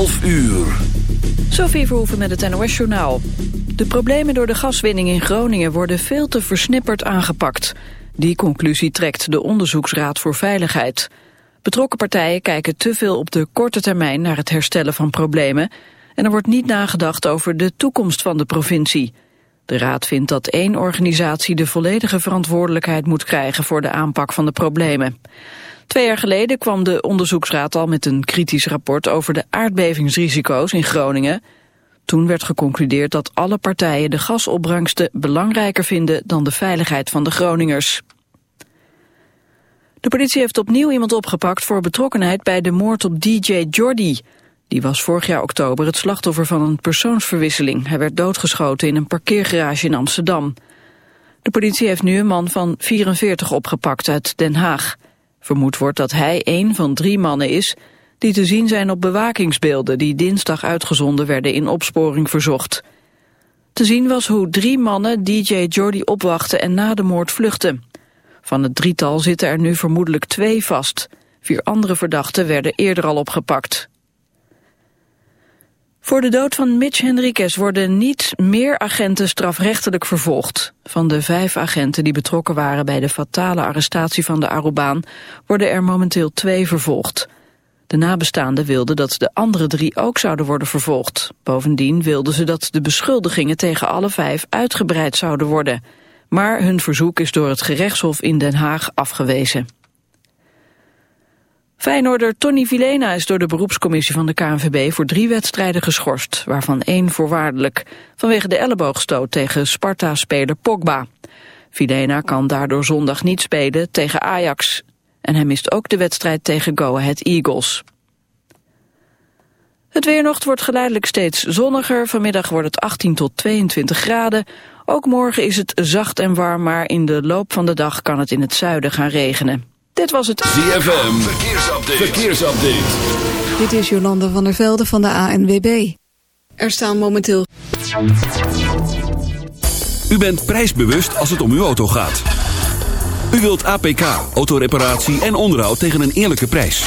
12 uur. Sophie Verhoeven met het NOS-journaal. De problemen door de gaswinning in Groningen worden veel te versnipperd aangepakt. Die conclusie trekt de Onderzoeksraad voor Veiligheid. Betrokken partijen kijken te veel op de korte termijn naar het herstellen van problemen... en er wordt niet nagedacht over de toekomst van de provincie. De raad vindt dat één organisatie de volledige verantwoordelijkheid moet krijgen voor de aanpak van de problemen. Twee jaar geleden kwam de onderzoeksraad al met een kritisch rapport over de aardbevingsrisico's in Groningen. Toen werd geconcludeerd dat alle partijen de gasopbrengsten belangrijker vinden dan de veiligheid van de Groningers. De politie heeft opnieuw iemand opgepakt voor betrokkenheid bij de moord op DJ Jordi. Die was vorig jaar oktober het slachtoffer van een persoonsverwisseling. Hij werd doodgeschoten in een parkeergarage in Amsterdam. De politie heeft nu een man van 44 opgepakt uit Den Haag. Vermoed wordt dat hij een van drie mannen is die te zien zijn op bewakingsbeelden die dinsdag uitgezonden werden in opsporing verzocht. Te zien was hoe drie mannen DJ Jordi opwachten en na de moord vluchtten. Van het drietal zitten er nu vermoedelijk twee vast. Vier andere verdachten werden eerder al opgepakt. Voor de dood van Mitch Henriquez worden niet meer agenten strafrechtelijk vervolgd. Van de vijf agenten die betrokken waren bij de fatale arrestatie van de Arubaan worden er momenteel twee vervolgd. De nabestaanden wilden dat de andere drie ook zouden worden vervolgd. Bovendien wilden ze dat de beschuldigingen tegen alle vijf uitgebreid zouden worden. Maar hun verzoek is door het gerechtshof in Den Haag afgewezen. Feyenoorder Tony Vilena is door de beroepscommissie van de KNVB voor drie wedstrijden geschorst, waarvan één voorwaardelijk, vanwege de elleboogstoot tegen Sparta-speler Pogba. Vilena kan daardoor zondag niet spelen tegen Ajax. En hij mist ook de wedstrijd tegen Go Ahead Eagles. Het weernocht wordt geleidelijk steeds zonniger. Vanmiddag wordt het 18 tot 22 graden. Ook morgen is het zacht en warm, maar in de loop van de dag kan het in het zuiden gaan regenen. Dit was het ZFM. Verkeersupdate. Verkeersupdate. Dit is Jolanda van der Velde van de ANWB. Er staan momenteel... U bent prijsbewust als het om uw auto gaat. U wilt APK, autoreparatie en onderhoud tegen een eerlijke prijs.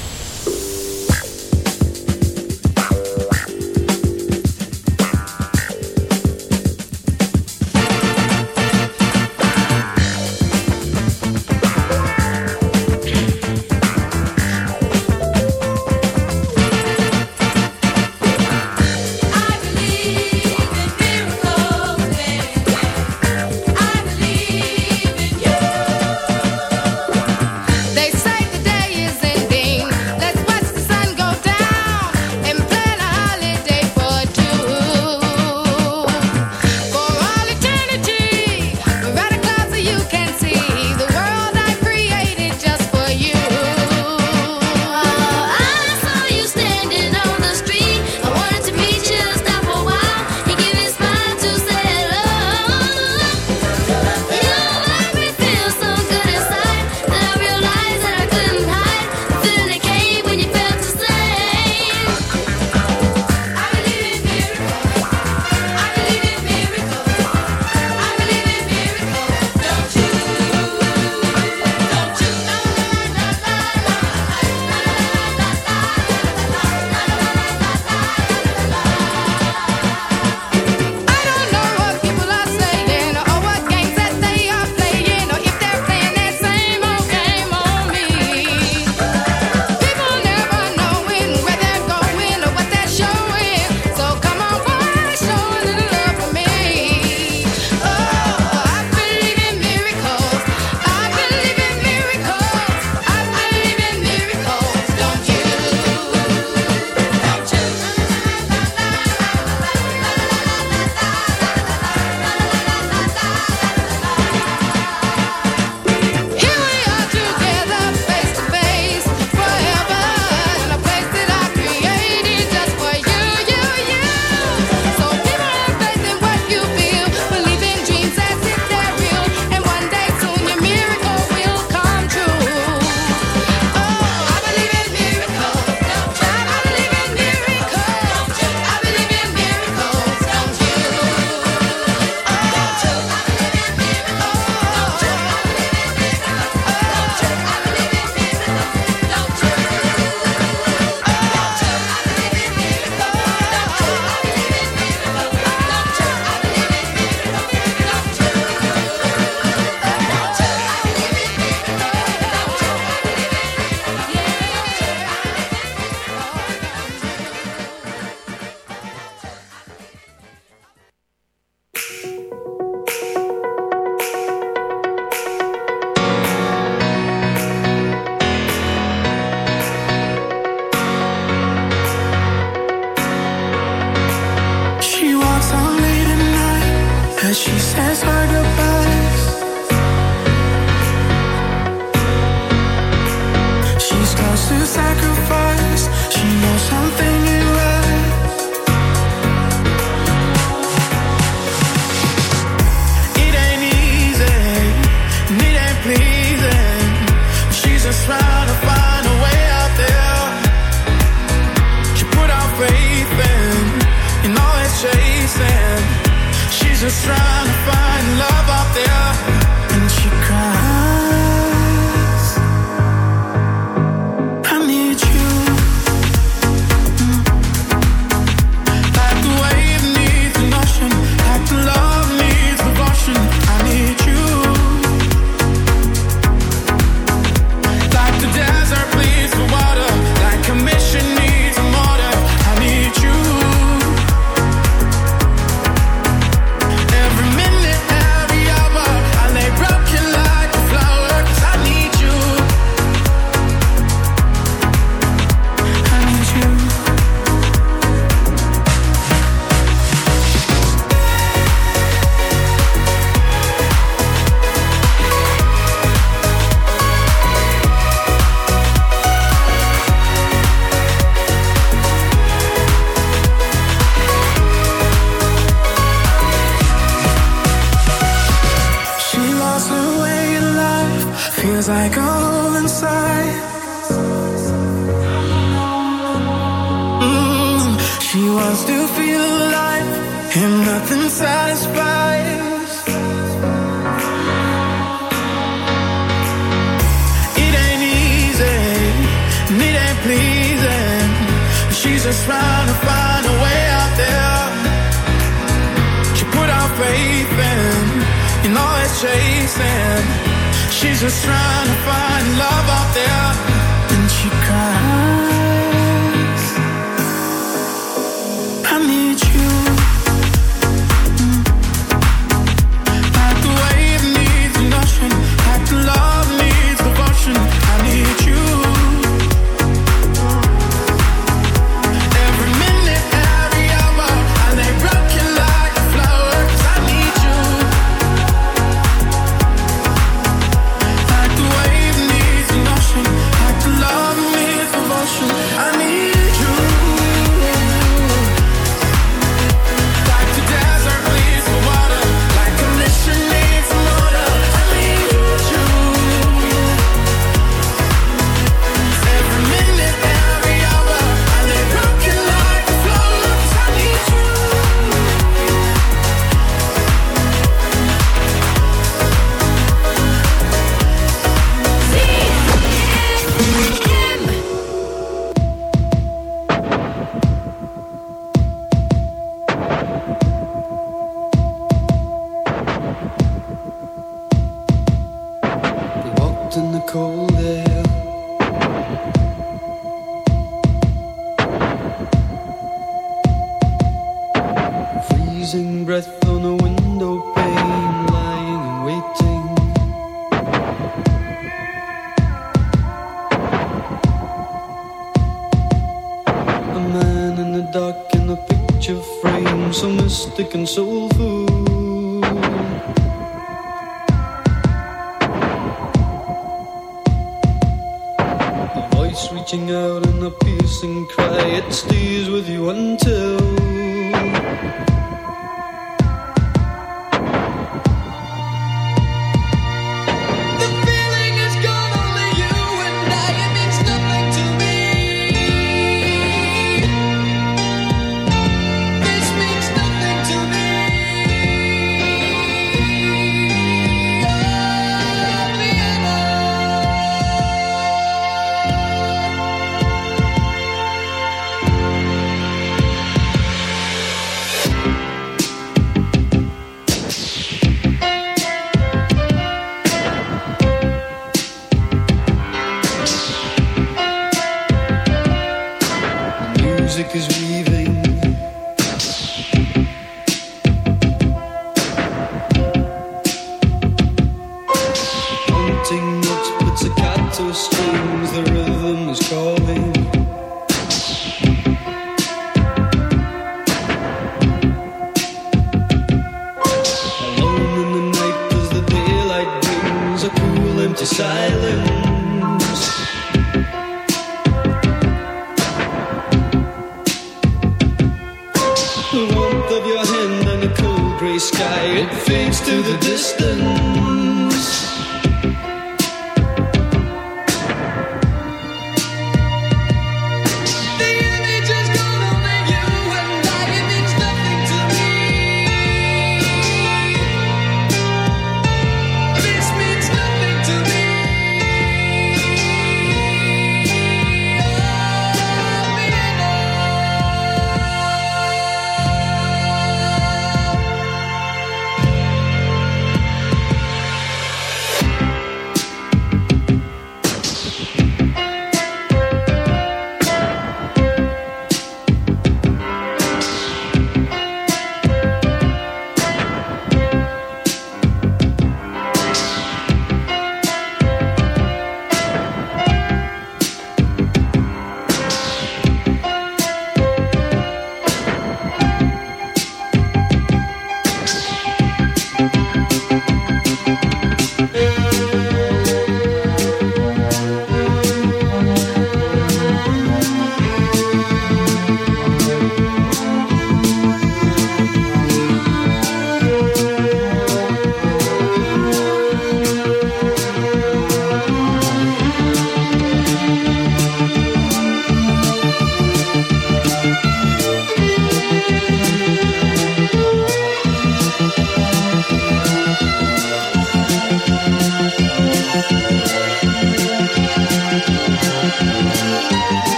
Music is weaving.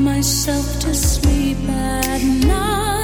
myself to sleep at night.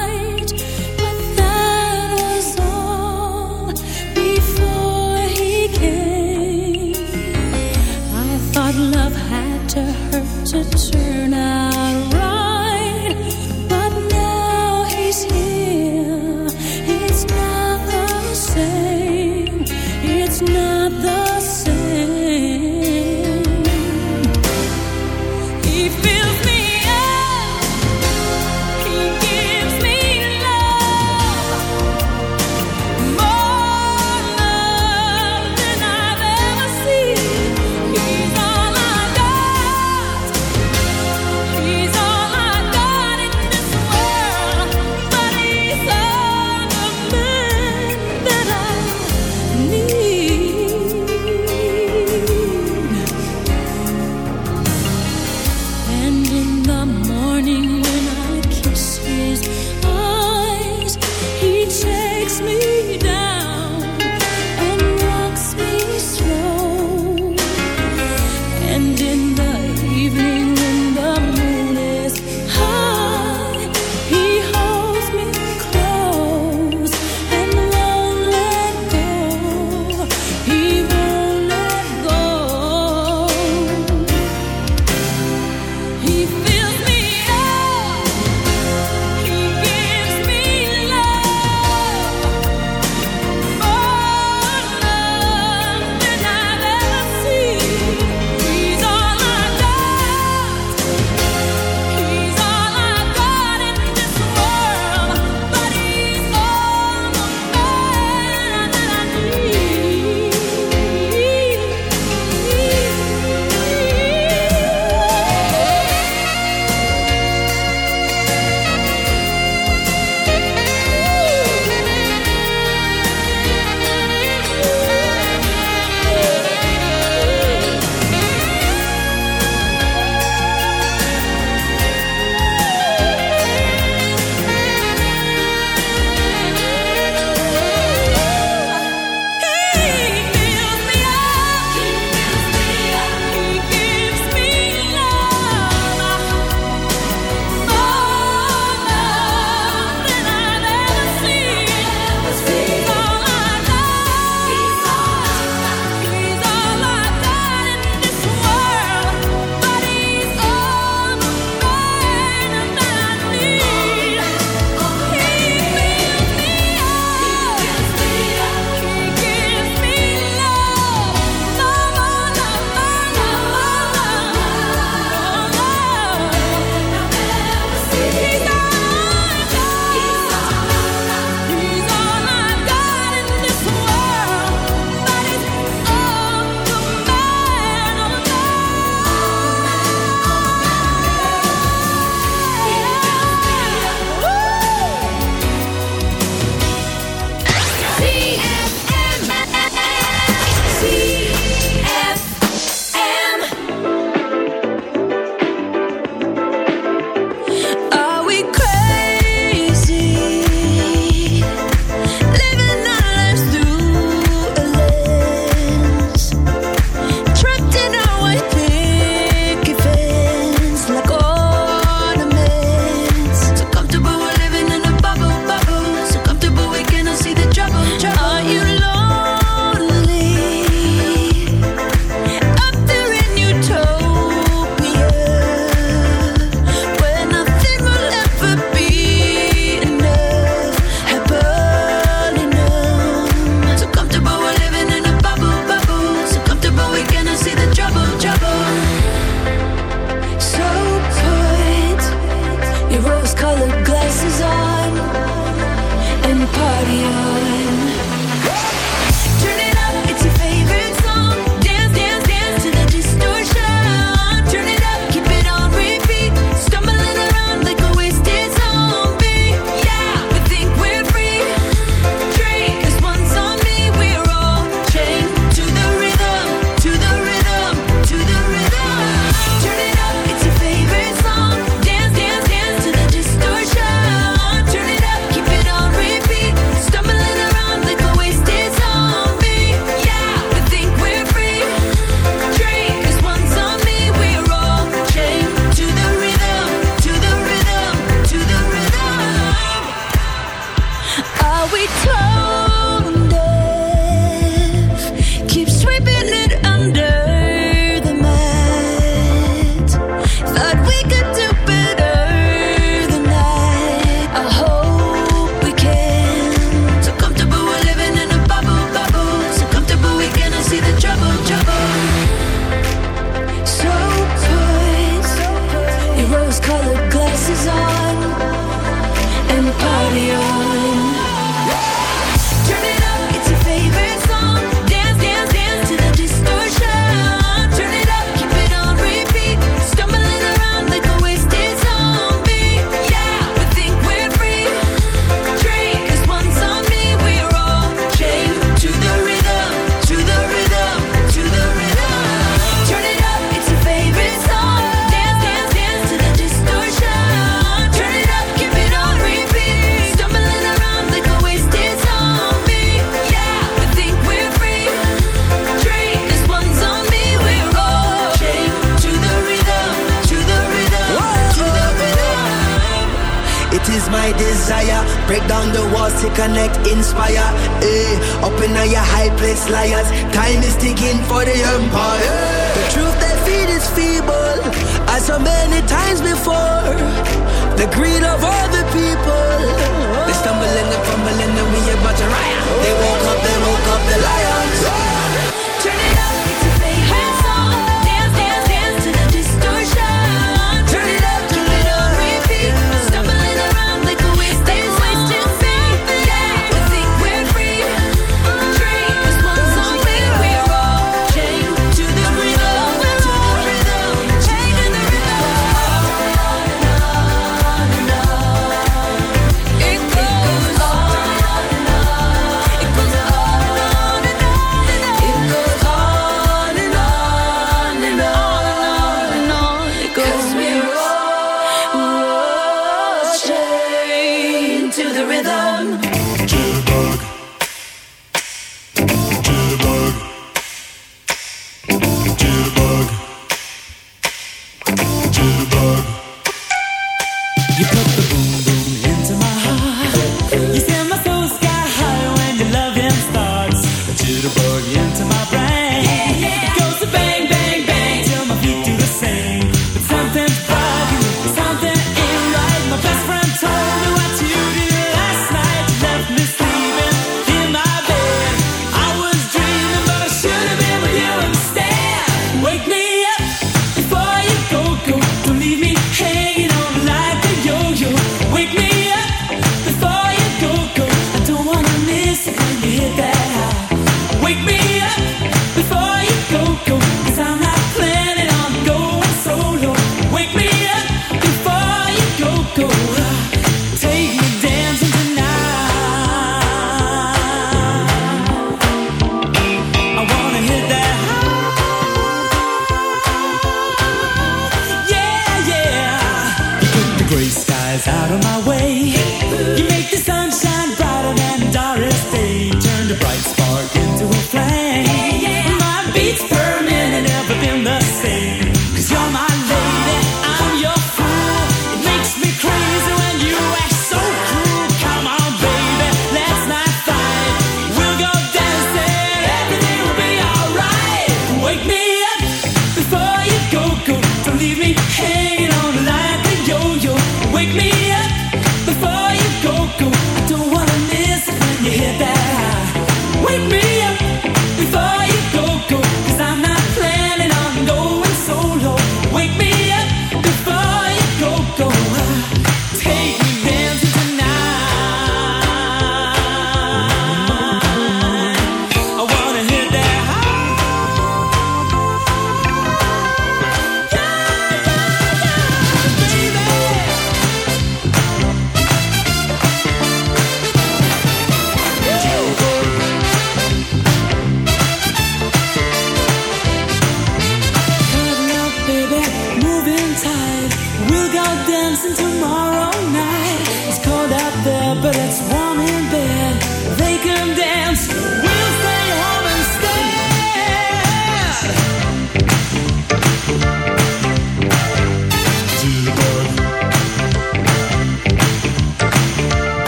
Liars. you put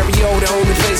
stereo, the only place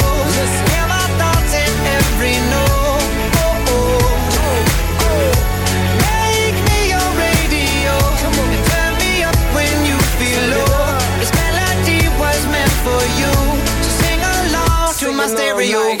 my stereo.